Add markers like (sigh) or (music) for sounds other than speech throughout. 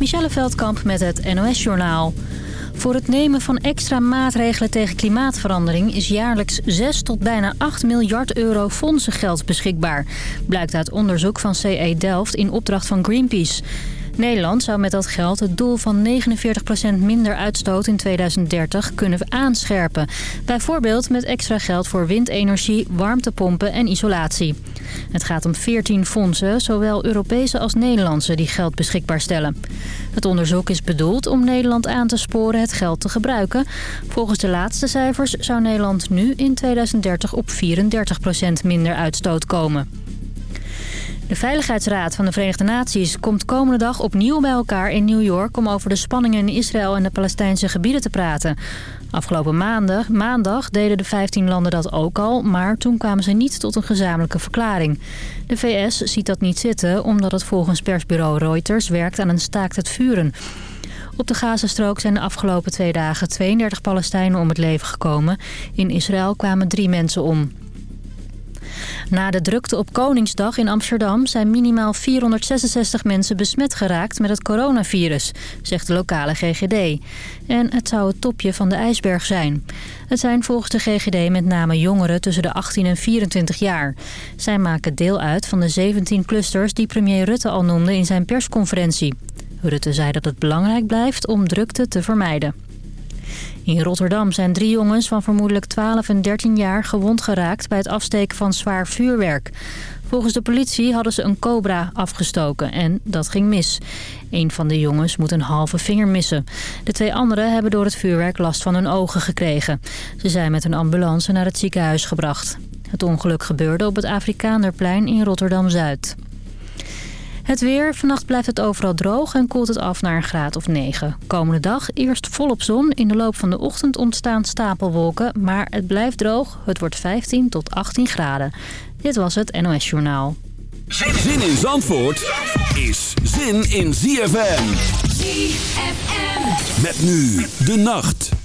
Michelle Veldkamp met het NOS-journaal. Voor het nemen van extra maatregelen tegen klimaatverandering... is jaarlijks 6 tot bijna 8 miljard euro fondsengeld beschikbaar. Blijkt uit onderzoek van CE Delft in opdracht van Greenpeace. Nederland zou met dat geld het doel van 49% minder uitstoot in 2030 kunnen aanscherpen. Bijvoorbeeld met extra geld voor windenergie, warmtepompen en isolatie. Het gaat om 14 fondsen, zowel Europese als Nederlandse, die geld beschikbaar stellen. Het onderzoek is bedoeld om Nederland aan te sporen het geld te gebruiken. Volgens de laatste cijfers zou Nederland nu in 2030 op 34% minder uitstoot komen. De Veiligheidsraad van de Verenigde Naties komt komende dag opnieuw bij elkaar in New York... om over de spanningen in Israël en de Palestijnse gebieden te praten. Afgelopen maandag, maandag deden de 15 landen dat ook al, maar toen kwamen ze niet tot een gezamenlijke verklaring. De VS ziet dat niet zitten omdat het volgens persbureau Reuters werkt aan een staakt het vuren. Op de Gazastrook zijn de afgelopen twee dagen 32 Palestijnen om het leven gekomen. In Israël kwamen drie mensen om. Na de drukte op Koningsdag in Amsterdam zijn minimaal 466 mensen besmet geraakt met het coronavirus, zegt de lokale GGD. En het zou het topje van de ijsberg zijn. Het zijn volgens de GGD met name jongeren tussen de 18 en 24 jaar. Zij maken deel uit van de 17 clusters die premier Rutte al noemde in zijn persconferentie. Rutte zei dat het belangrijk blijft om drukte te vermijden. In Rotterdam zijn drie jongens van vermoedelijk 12 en 13 jaar gewond geraakt bij het afsteken van zwaar vuurwerk. Volgens de politie hadden ze een cobra afgestoken en dat ging mis. Een van de jongens moet een halve vinger missen. De twee anderen hebben door het vuurwerk last van hun ogen gekregen. Ze zijn met een ambulance naar het ziekenhuis gebracht. Het ongeluk gebeurde op het Afrikaanderplein in Rotterdam-Zuid. Het weer. Vannacht blijft het overal droog en koelt het af naar een graad of 9. Komende dag eerst volop zon. In de loop van de ochtend ontstaan stapelwolken. Maar het blijft droog. Het wordt 15 tot 18 graden. Dit was het NOS Journaal. Zin in Zandvoort is zin in ZFM. ZFM. Met nu de nacht.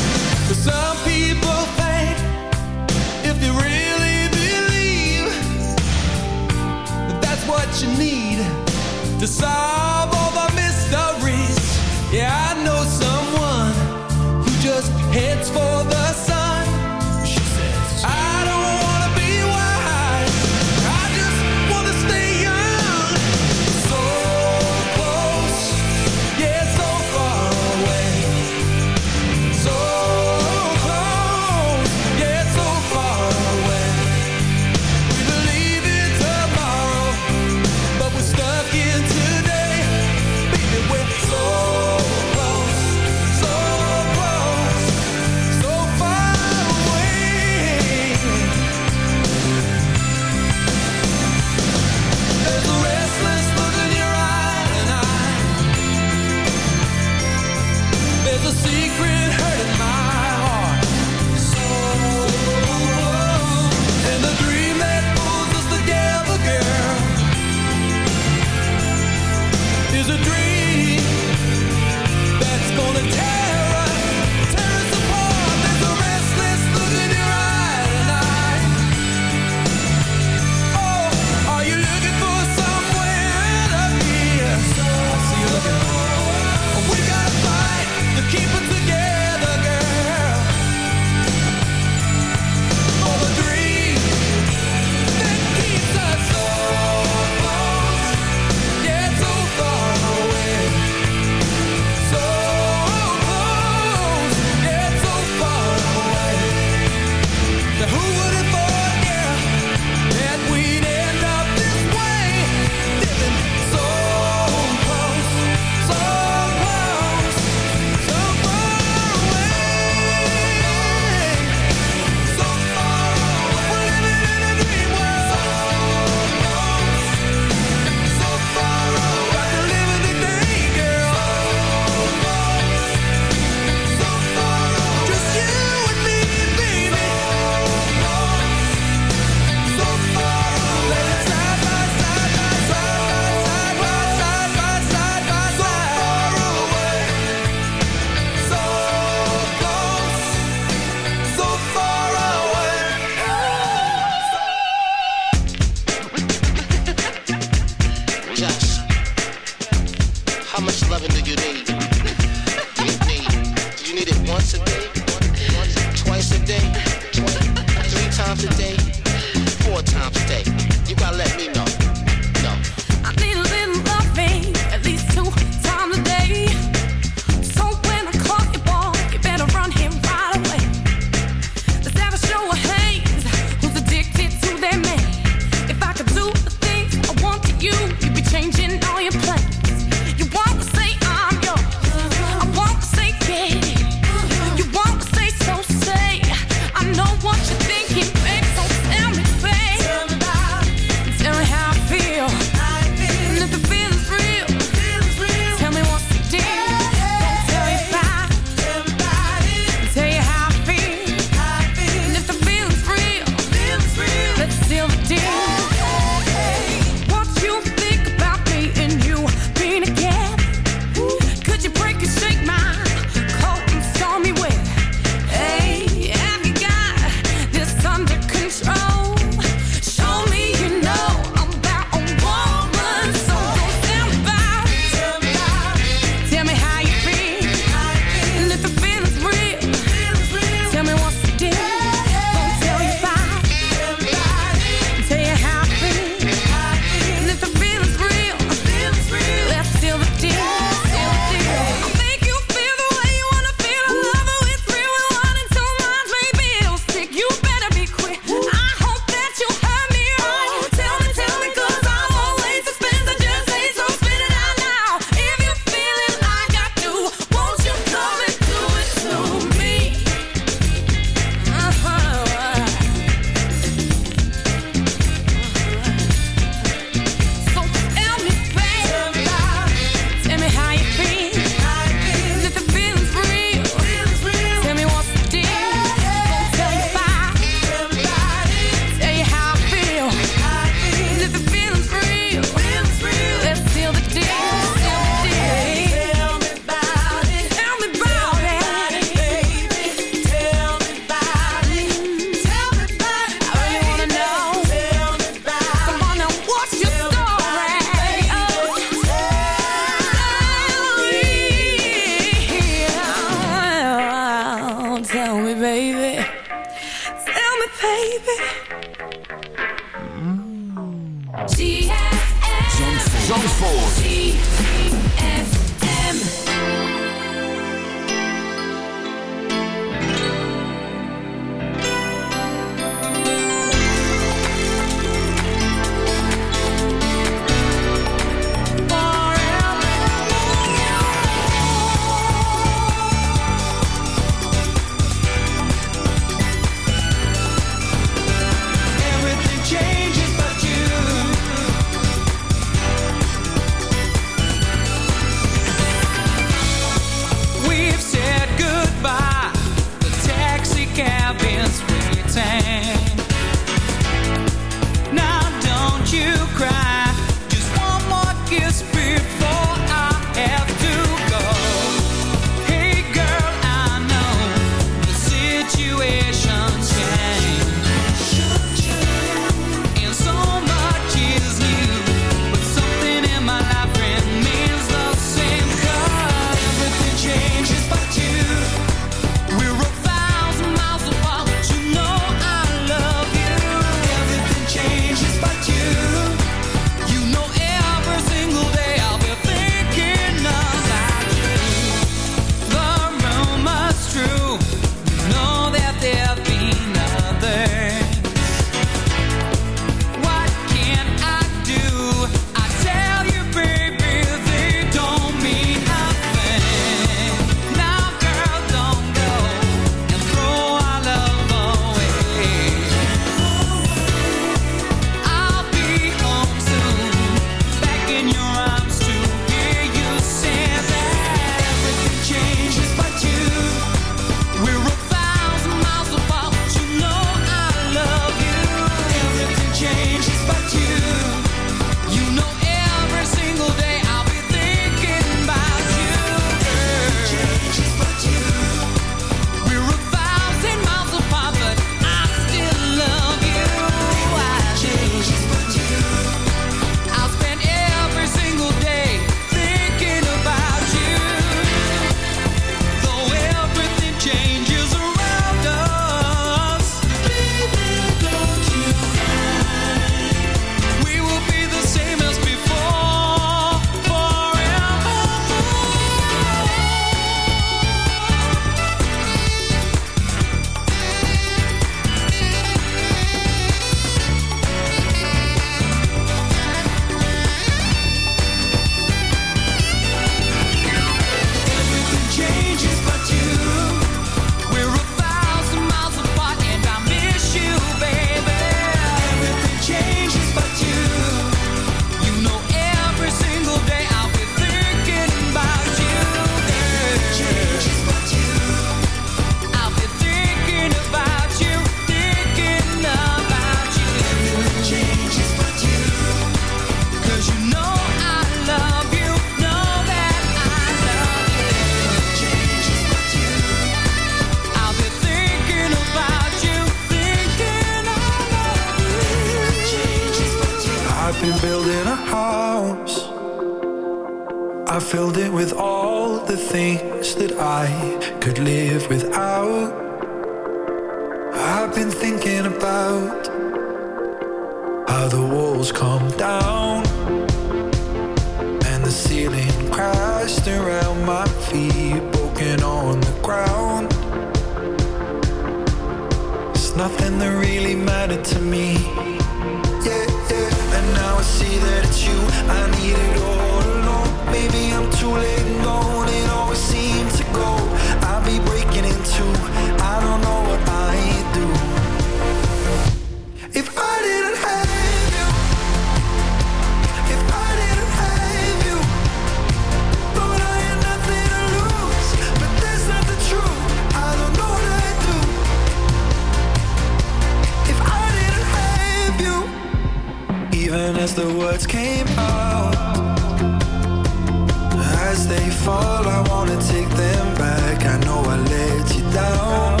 fall, I wanna take them back. I know I let you down.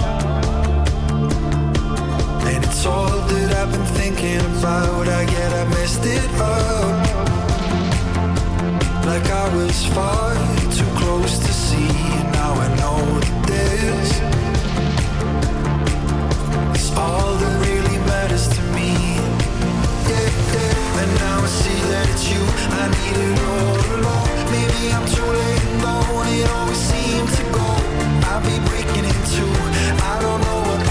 And it's all that I've been thinking about. I get I messed it up. Like I was far too close to see. Now I know that this is all that really matters to me. Yeah, yeah. And now I see that it's you. I needed all along. Maybe I'm too late alone, it always seems to go. I'll be breaking into, I don't know what.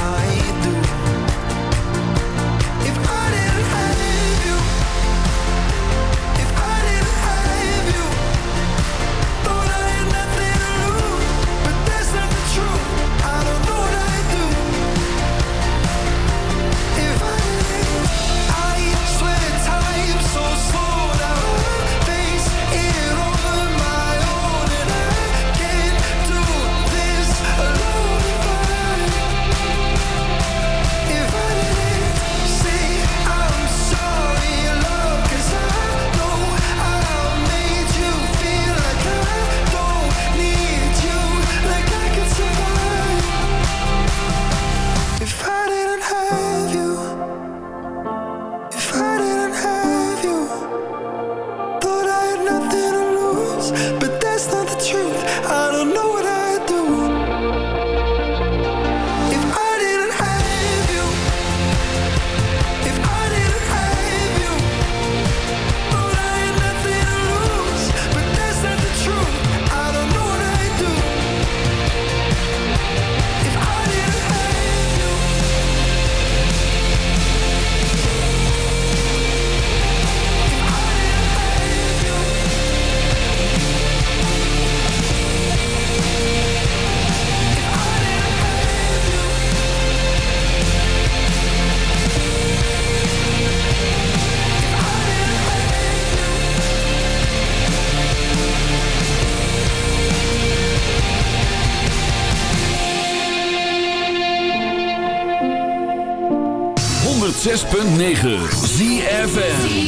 ZFM.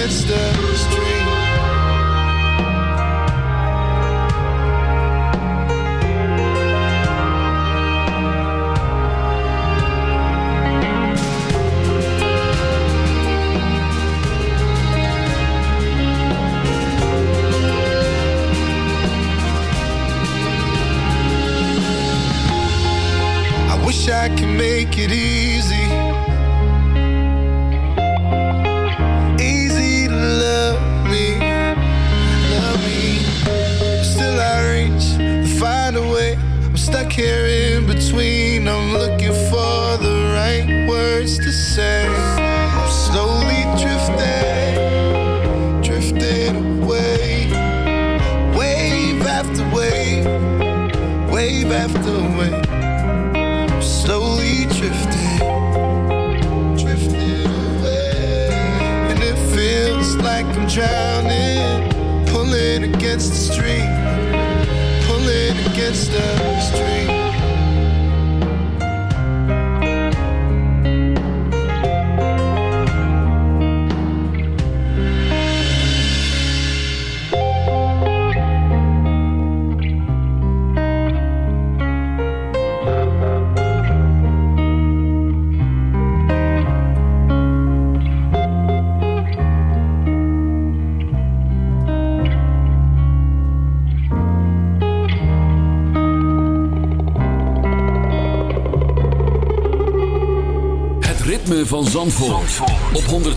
Against the stream.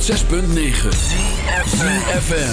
106.9 FM.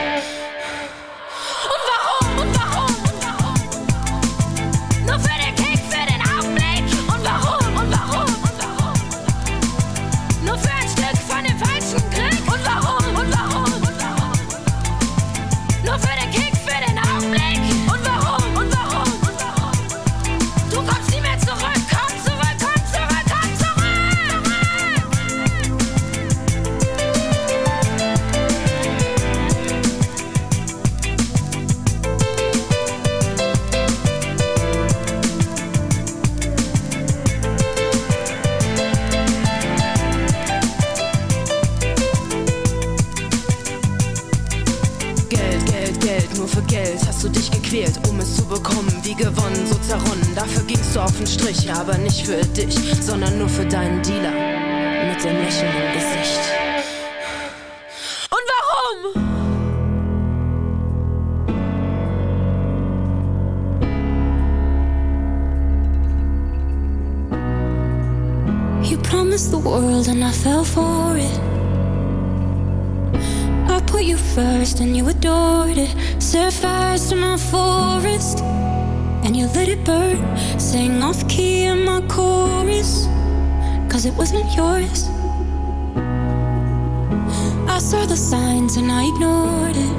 and I ignored it.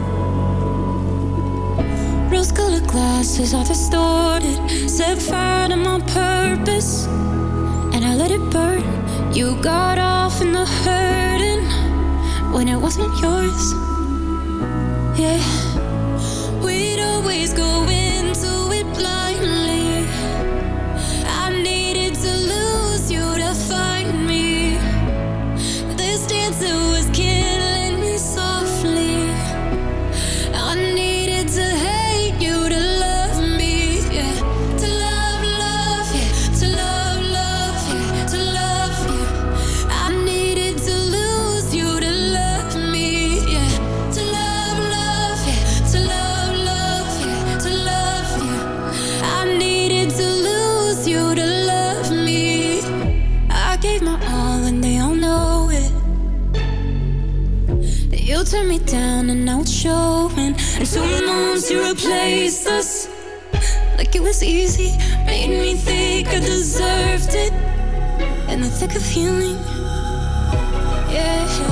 Rose colored glasses are distorted. Set fire to my purpose and I let it burn. You got off in the hurting when it wasn't yours. Yeah, we'd always go into it blind. Showing. And two months you replaced us. Like it was easy, made me think I deserved it. In the thick of healing, yeah.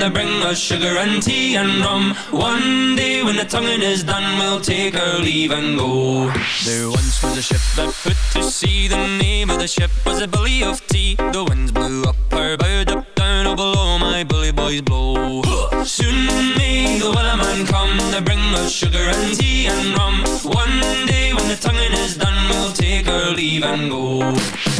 To bring us sugar and tea and rum. One day when the tonguing is done, we'll take our leave and go. There once was a ship that put to sea. The name of the ship was a Billy of Tea. The winds blew up her bow, up down, oh below my bully boys blow. (gasps) Soon may the man come to bring us sugar and tea and rum. One day when the tonguing is done, we'll take our leave and go.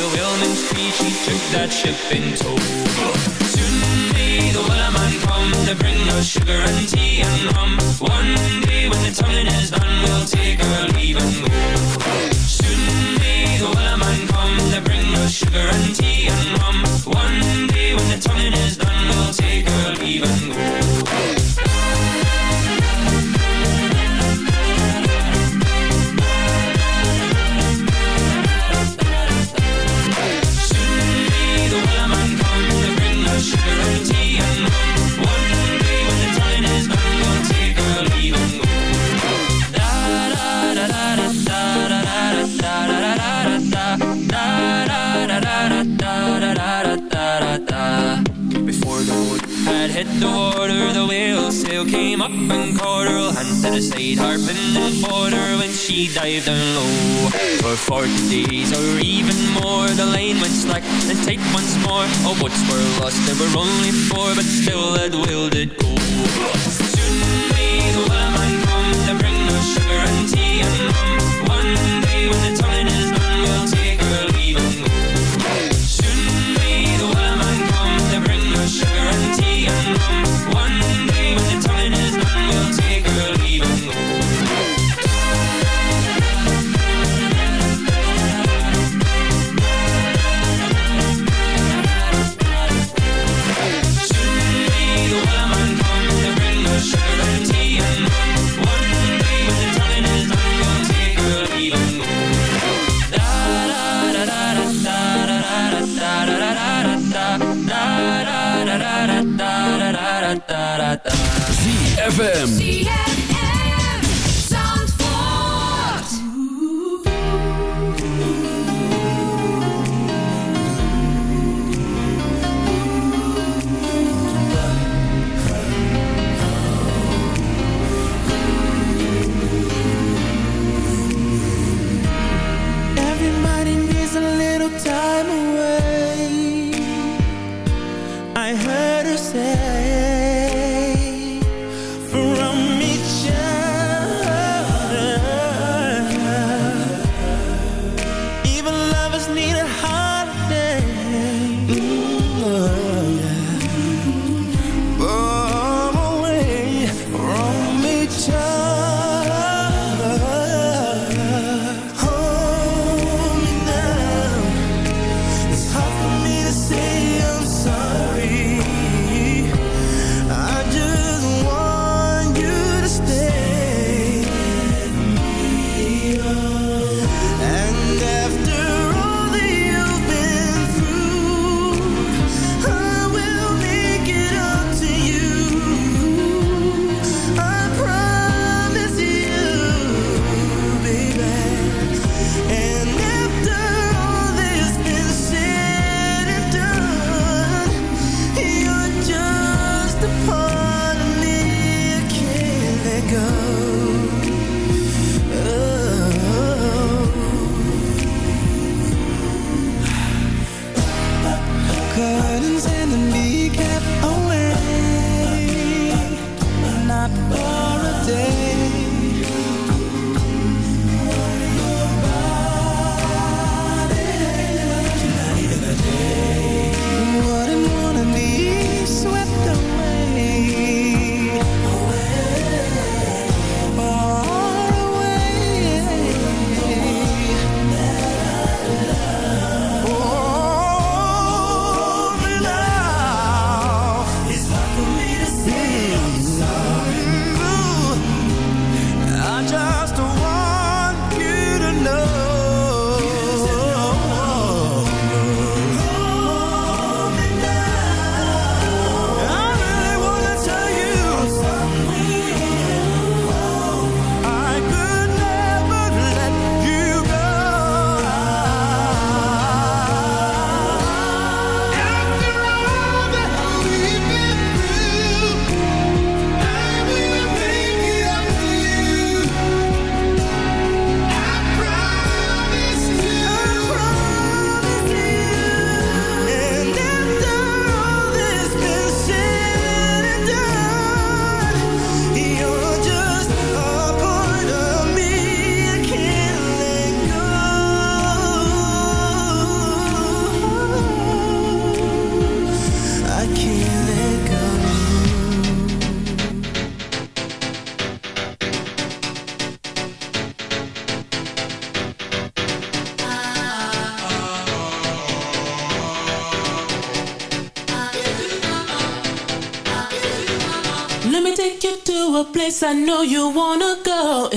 the whaleman's creed. She took that ship in tow. Soon may the man come to bring us sugar and tea and rum. One day when the tonguing is done, we'll take our leave and go. Soon may the man come to bring us sugar and tea and rum. One day when the tonguing or even more, the lane went slack and take once more. Oh, All boats were lost, there were only four, but still that will did go.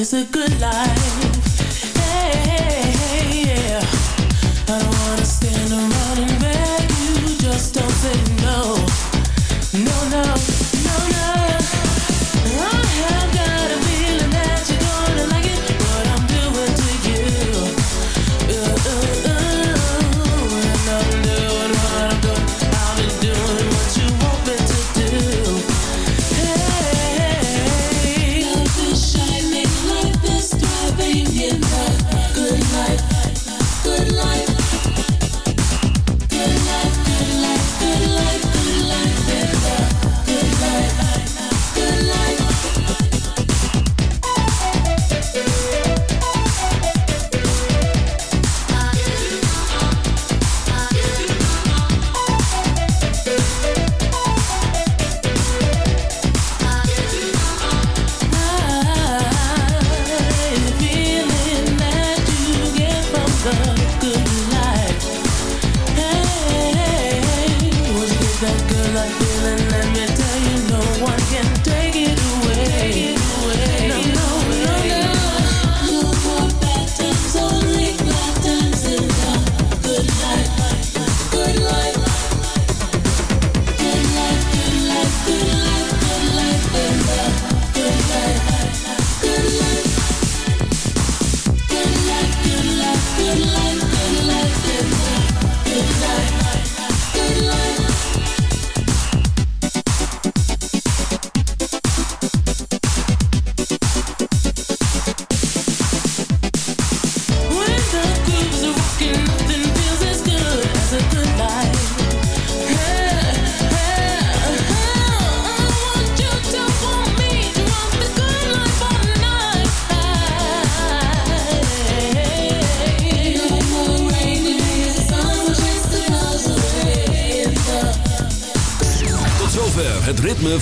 It's a good in love.